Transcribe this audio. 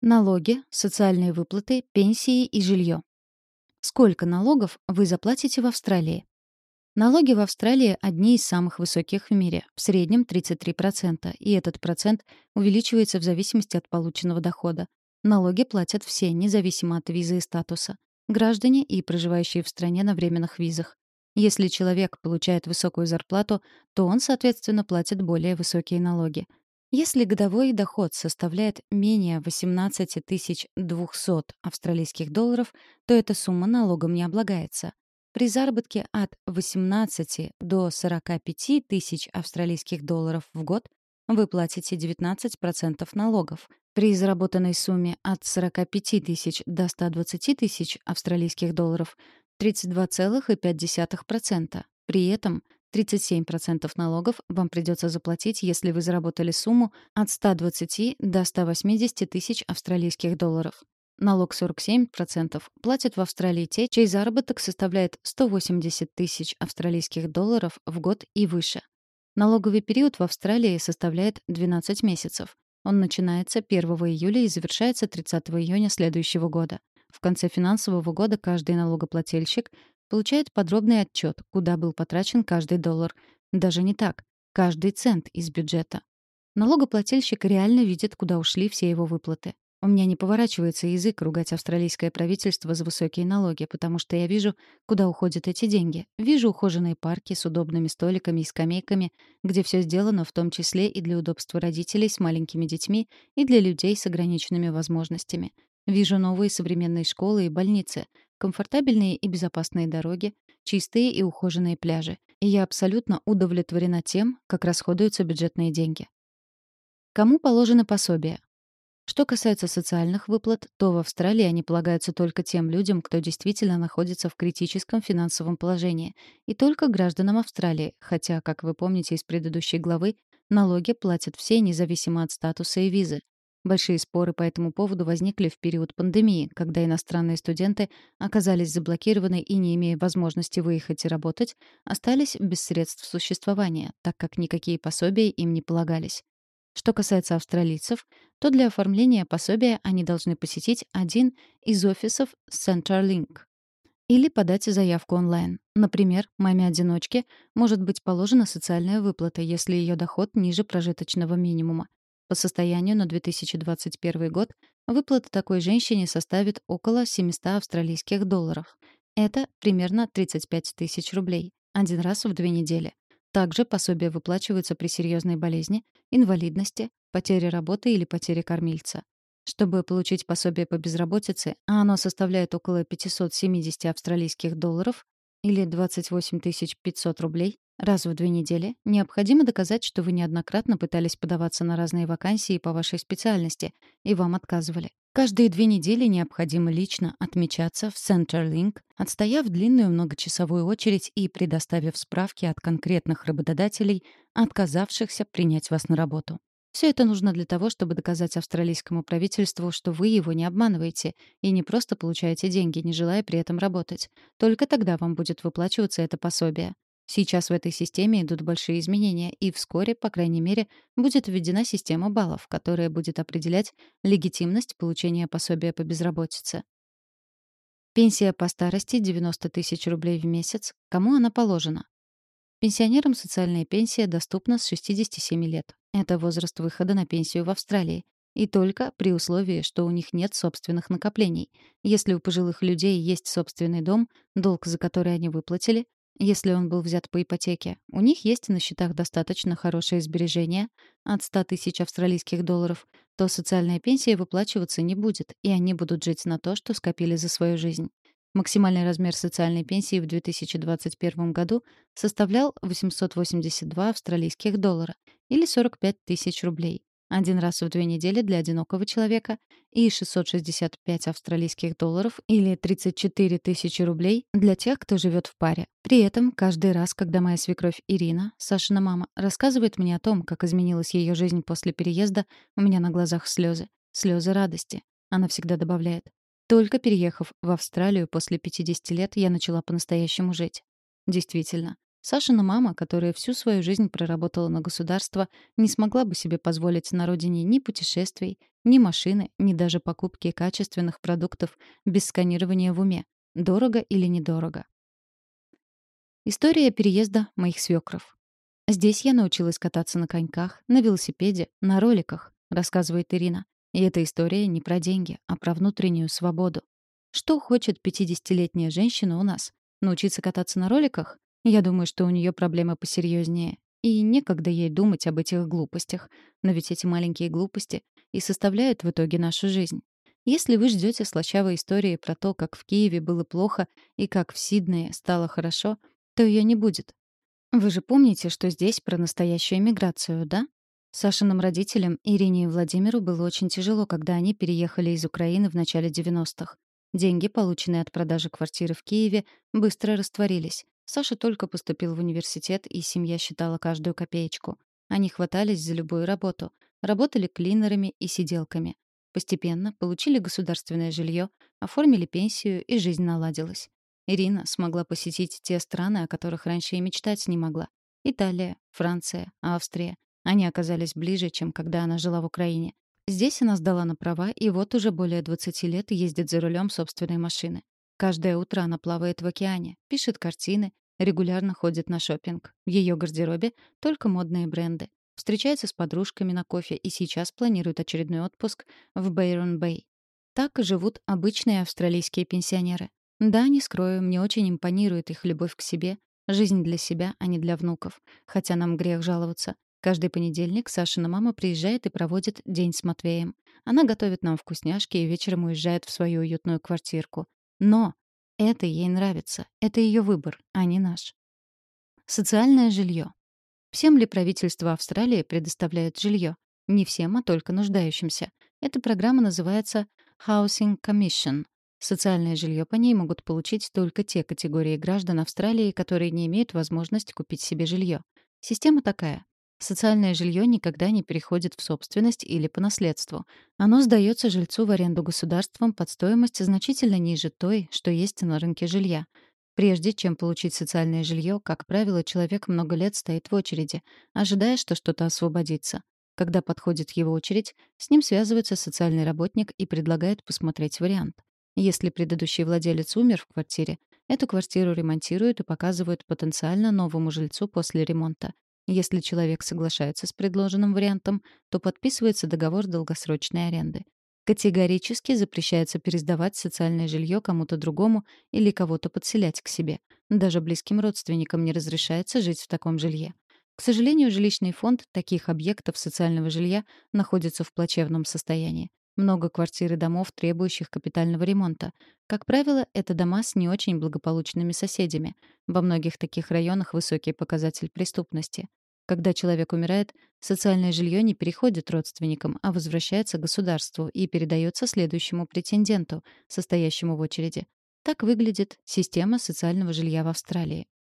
Налоги, социальные выплаты, пенсии и жилье. Сколько налогов вы заплатите в Австралии? Налоги в Австралии одни из самых высоких в мире, в среднем 33%, и этот процент увеличивается в зависимости от полученного дохода. Налоги платят все, независимо от визы и статуса. Граждане и проживающие в стране на временных визах. Если человек получает высокую зарплату, то он, соответственно, платит более высокие налоги. Если годовой доход составляет менее 18 200 австралийских долларов, то эта сумма налогом не облагается. При заработке от 18 до 45 тысяч австралийских долларов в год вы платите 19% налогов. При заработанной сумме от 45 тысяч до 120 тысяч австралийских долларов — 32,5%. При этом 37% налогов вам придется заплатить, если вы заработали сумму от 120 до 180 тысяч австралийских долларов. Налог 47% платят в Австралии те, чей заработок составляет 180 тысяч австралийских долларов в год и выше. Налоговый период в Австралии составляет 12 месяцев. Он начинается 1 июля и завершается 30 июня следующего года. В конце финансового года каждый налогоплательщик получает подробный отчет, куда был потрачен каждый доллар. Даже не так. Каждый цент из бюджета. Налогоплательщик реально видит, куда ушли все его выплаты. У меня не поворачивается язык ругать австралийское правительство за высокие налоги, потому что я вижу, куда уходят эти деньги. Вижу ухоженные парки с удобными столиками и скамейками, где все сделано в том числе и для удобства родителей с маленькими детьми и для людей с ограниченными возможностями. Вижу новые современные школы и больницы, комфортабельные и безопасные дороги, чистые и ухоженные пляжи. И я абсолютно удовлетворена тем, как расходуются бюджетные деньги. Кому положено пособие? Что касается социальных выплат, то в Австралии они полагаются только тем людям, кто действительно находится в критическом финансовом положении, и только гражданам Австралии, хотя, как вы помните из предыдущей главы, налоги платят все, независимо от статуса и визы. Большие споры по этому поводу возникли в период пандемии, когда иностранные студенты оказались заблокированы и, не имея возможности выехать и работать, остались без средств существования, так как никакие пособия им не полагались. Что касается австралийцев, то для оформления пособия они должны посетить один из офисов Centrelink или подать заявку онлайн. Например, маме-одиночке может быть положена социальная выплата, если ее доход ниже прожиточного минимума. По состоянию на 2021 год выплата такой женщине составит около 700 австралийских долларов. Это примерно 35 тысяч рублей. Один раз в две недели. Также пособия выплачиваются при серьезной болезни, инвалидности, потере работы или потере кормильца. Чтобы получить пособие по безработице, а оно составляет около 570 австралийских долларов или 28 500 рублей, Раз в две недели необходимо доказать, что вы неоднократно пытались подаваться на разные вакансии по вашей специальности, и вам отказывали. Каждые две недели необходимо лично отмечаться в Centerlink, отстояв длинную многочасовую очередь и предоставив справки от конкретных работодателей, отказавшихся принять вас на работу. Все это нужно для того, чтобы доказать австралийскому правительству, что вы его не обманываете и не просто получаете деньги, не желая при этом работать. Только тогда вам будет выплачиваться это пособие. Сейчас в этой системе идут большие изменения, и вскоре, по крайней мере, будет введена система баллов, которая будет определять легитимность получения пособия по безработице. Пенсия по старости 90 тысяч рублей в месяц. Кому она положена? Пенсионерам социальная пенсия доступна с 67 лет. Это возраст выхода на пенсию в Австралии. И только при условии, что у них нет собственных накоплений. Если у пожилых людей есть собственный дом, долг за который они выплатили, если он был взят по ипотеке. У них есть на счетах достаточно хорошее сбережение от 100 тысяч австралийских долларов, то социальная пенсия выплачиваться не будет, и они будут жить на то, что скопили за свою жизнь. Максимальный размер социальной пенсии в 2021 году составлял 882 австралийских доллара или 45 тысяч рублей один раз в две недели для одинокого человека и 665 австралийских долларов или 34 тысячи рублей для тех, кто живет в паре. При этом каждый раз, когда моя свекровь Ирина, Сашина мама, рассказывает мне о том, как изменилась ее жизнь после переезда, у меня на глазах слезы, слезы радости. Она всегда добавляет: "Только переехав в Австралию после 50 лет, я начала по-настоящему жить". Действительно, Сашина мама, которая всю свою жизнь проработала на государство, не смогла бы себе позволить на родине ни путешествий, ни машины, ни даже покупки качественных продуктов без сканирования в уме. Дорого или недорого. История переезда моих свекров. Здесь я научилась кататься на коньках, на велосипеде, на роликах, рассказывает Ирина. И эта история не про деньги, а про внутреннюю свободу. Что хочет 50-летняя женщина у нас? Научиться кататься на роликах? Я думаю, что у нее проблемы посерьезнее. И некогда ей думать об этих глупостях. Но ведь эти маленькие глупости и составляют в итоге нашу жизнь. Если вы ждете слащавой истории про то, как в Киеве было плохо и как в Сиднее стало хорошо, то ее не будет. Вы же помните, что здесь про настоящую эмиграцию, да? Сашиным родителям, Ирине и Владимиру, было очень тяжело, когда они переехали из Украины в начале 90-х. Деньги, полученные от продажи квартиры в Киеве, быстро растворились. Саша только поступил в университет, и семья считала каждую копеечку. Они хватались за любую работу. Работали клинерами и сиделками. Постепенно получили государственное жилье, оформили пенсию, и жизнь наладилась. Ирина смогла посетить те страны, о которых раньше и мечтать не могла. Италия, Франция, Австрия. Они оказались ближе, чем когда она жила в Украине. Здесь она сдала на права и вот уже более 20 лет ездит за рулем собственной машины. Каждое утро она плавает в океане, пишет картины, регулярно ходит на шопинг. В ее гардеробе только модные бренды. Встречается с подружками на кофе и сейчас планирует очередной отпуск в Бейрон-Бэй. Так живут обычные австралийские пенсионеры. Да, не скрою, мне очень импонирует их любовь к себе, жизнь для себя, а не для внуков. Хотя нам грех жаловаться. Каждый понедельник Сашина мама приезжает и проводит день с Матвеем. Она готовит нам вкусняшки и вечером уезжает в свою уютную квартирку. Но это ей нравится. Это ее выбор, а не наш. Социальное жилье. Всем ли правительство Австралии предоставляет жилье? Не всем, а только нуждающимся. Эта программа называется Housing Commission. Социальное жилье по ней могут получить только те категории граждан Австралии, которые не имеют возможности купить себе жилье. Система такая. Социальное жилье никогда не переходит в собственность или по наследству. Оно сдается жильцу в аренду государством под стоимость значительно ниже той, что есть на рынке жилья. Прежде чем получить социальное жилье, как правило, человек много лет стоит в очереди, ожидая, что что-то освободится. Когда подходит его очередь, с ним связывается социальный работник и предлагает посмотреть вариант. Если предыдущий владелец умер в квартире, эту квартиру ремонтируют и показывают потенциально новому жильцу после ремонта. Если человек соглашается с предложенным вариантом, то подписывается договор долгосрочной аренды. Категорически запрещается пересдавать социальное жилье кому-то другому или кого-то подселять к себе. Даже близким родственникам не разрешается жить в таком жилье. К сожалению, жилищный фонд таких объектов социального жилья находится в плачевном состоянии. Много квартир и домов, требующих капитального ремонта. Как правило, это дома с не очень благополучными соседями. Во многих таких районах высокий показатель преступности. Когда человек умирает, социальное жилье не переходит родственникам, а возвращается государству и передается следующему претенденту, состоящему в очереди. Так выглядит система социального жилья в Австралии.